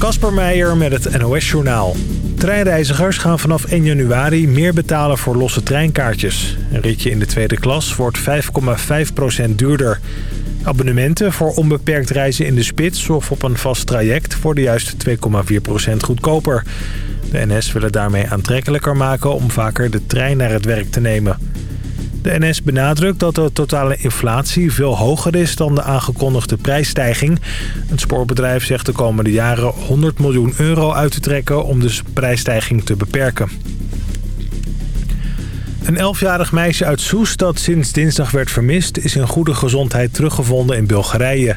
Kasper Meijer met het NOS-journaal. Treinreizigers gaan vanaf 1 januari meer betalen voor losse treinkaartjes. Een ritje in de tweede klas wordt 5,5% duurder. Abonnementen voor onbeperkt reizen in de spits of op een vast traject worden juist 2,4% goedkoper. De NS wil het daarmee aantrekkelijker maken om vaker de trein naar het werk te nemen. De NS benadrukt dat de totale inflatie veel hoger is dan de aangekondigde prijsstijging. Het spoorbedrijf zegt de komende jaren 100 miljoen euro uit te trekken om de prijsstijging te beperken. Een elfjarig meisje uit Soest dat sinds dinsdag werd vermist... is in goede gezondheid teruggevonden in Bulgarije.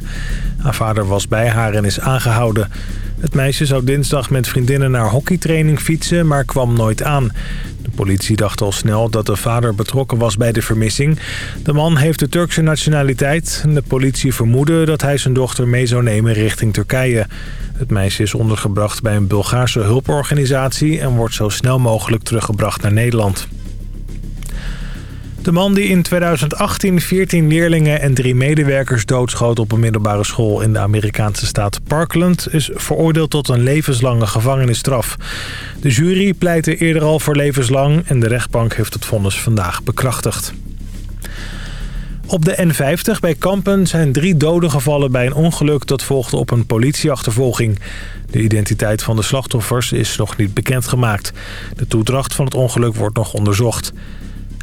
Haar vader was bij haar en is aangehouden. Het meisje zou dinsdag met vriendinnen naar hockeytraining fietsen... maar kwam nooit aan. Politie dacht al snel dat de vader betrokken was bij de vermissing. De man heeft de Turkse nationaliteit. De politie vermoedde dat hij zijn dochter mee zou nemen richting Turkije. Het meisje is ondergebracht bij een Bulgaarse hulporganisatie... en wordt zo snel mogelijk teruggebracht naar Nederland. De man die in 2018 14 leerlingen en drie medewerkers doodschoot op een middelbare school in de Amerikaanse staat Parkland is veroordeeld tot een levenslange gevangenisstraf. De jury pleitte eerder al voor levenslang en de rechtbank heeft het vonnis vandaag bekrachtigd. Op de N50 bij Kampen zijn drie doden gevallen bij een ongeluk dat volgde op een politieachtervolging. De identiteit van de slachtoffers is nog niet bekendgemaakt. De toedracht van het ongeluk wordt nog onderzocht.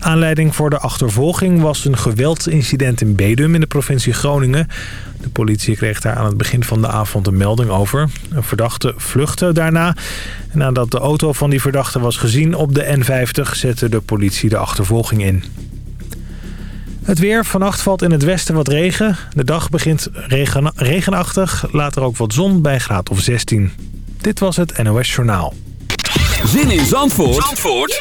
Aanleiding voor de achtervolging was een geweldsincident in Bedum in de provincie Groningen. De politie kreeg daar aan het begin van de avond een melding over. Een verdachte vluchtte daarna. En nadat de auto van die verdachte was gezien op de N50 zette de politie de achtervolging in. Het weer. Vannacht valt in het westen wat regen. De dag begint regen, regenachtig. Later ook wat zon bij graad of 16. Dit was het NOS Journaal. Zin in Zandvoort, Zandvoort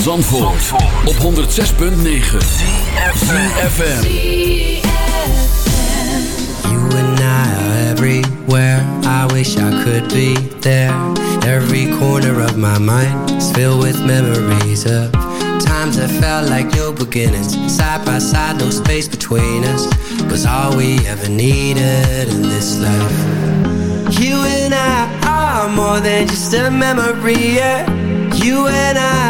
Zandvoort, op 106.9 CFFM You and I are everywhere. I wish I could be there. Every corner of my mind is filled with memories of times that felt like new beginnings. Side by side, no space between us. Was all we ever needed in this life. You and I are more than just a memory. Yeah. You and I,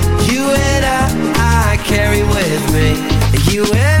You and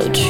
coach.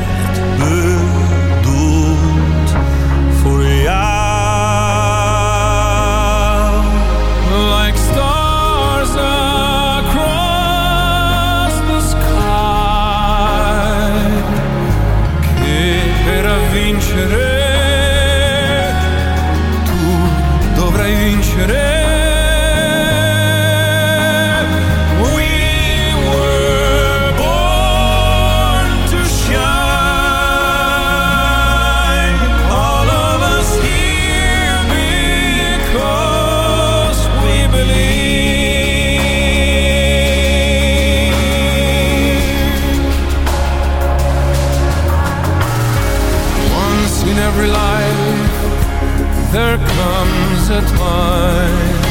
there comes a time.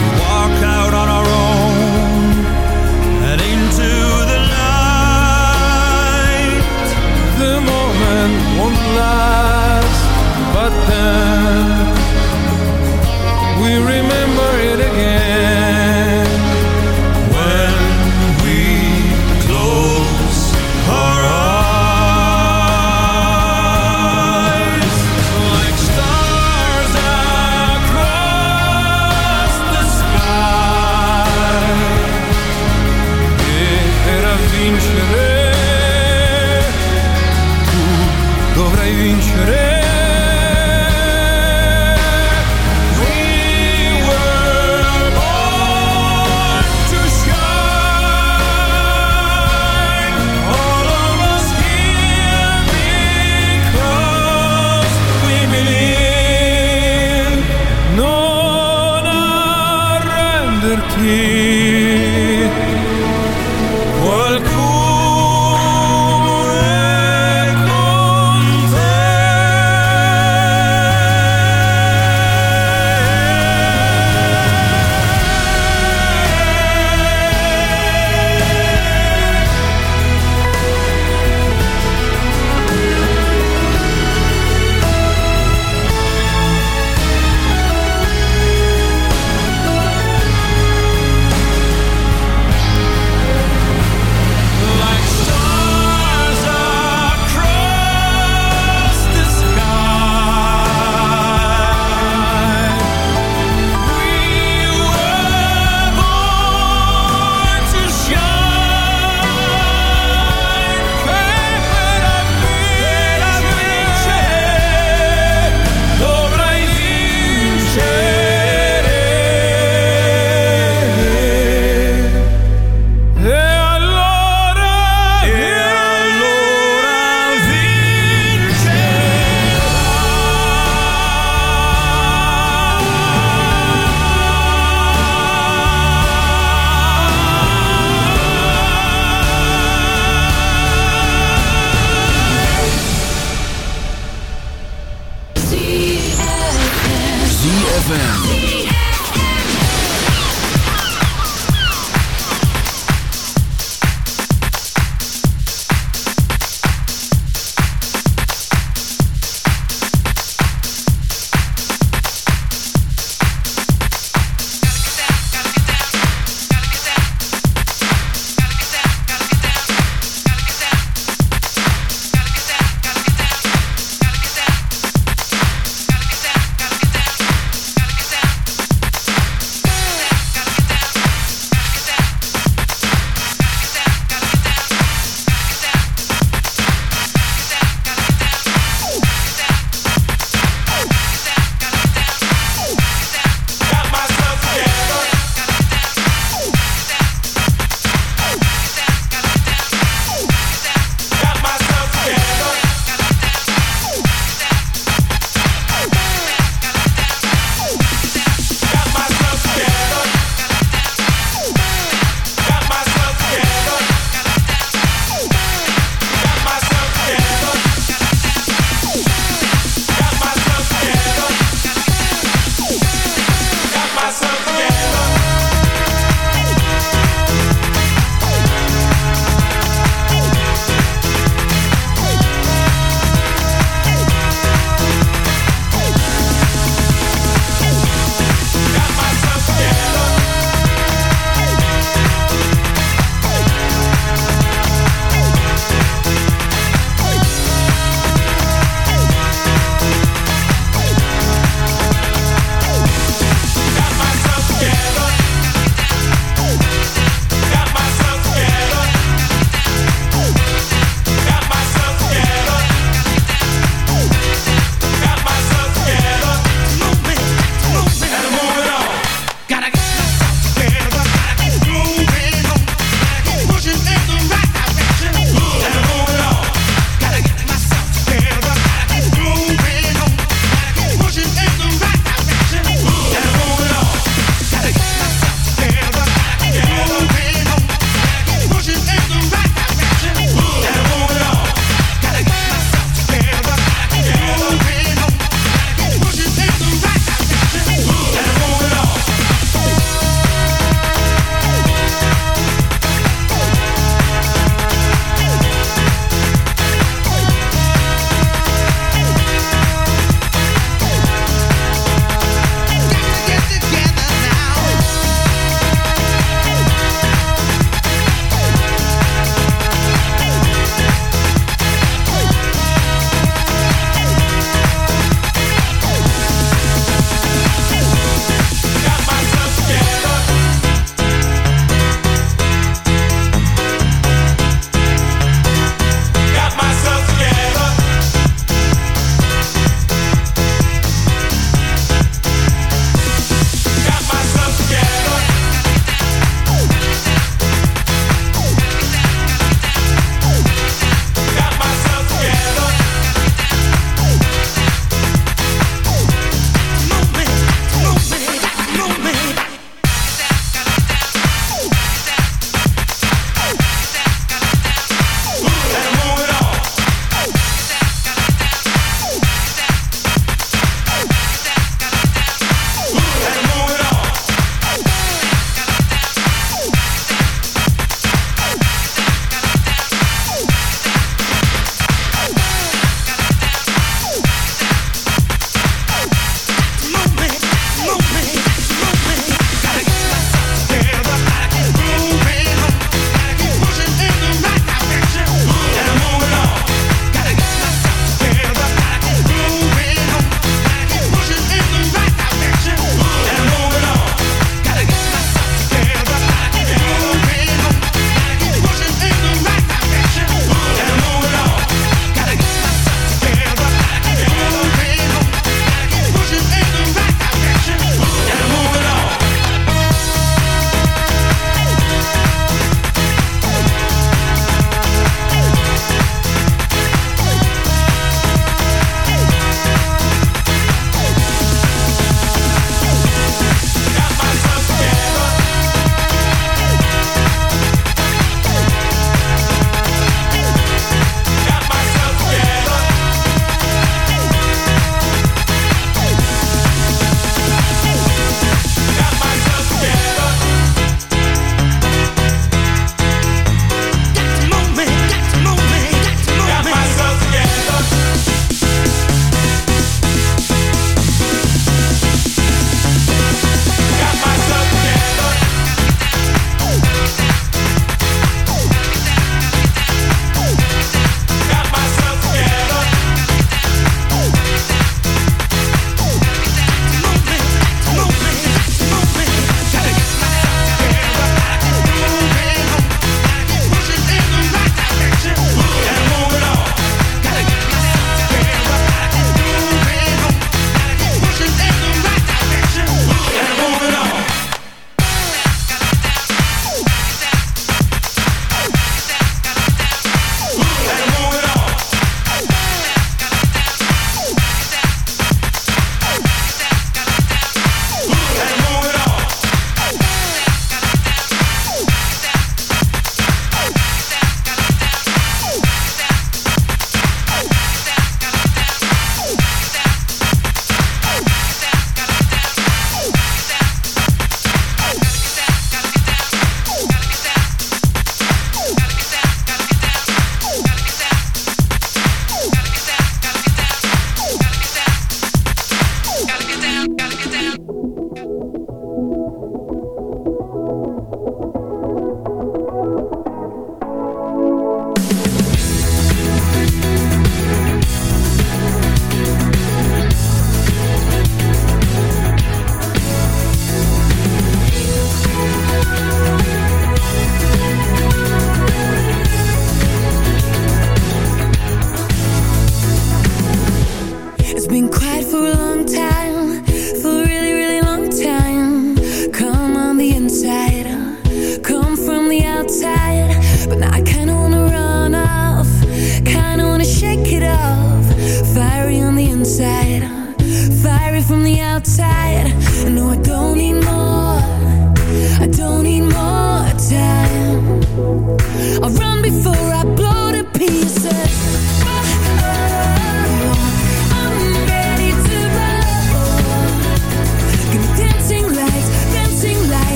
We walk out on our own and into the night. The moment won't last but then we remember it again.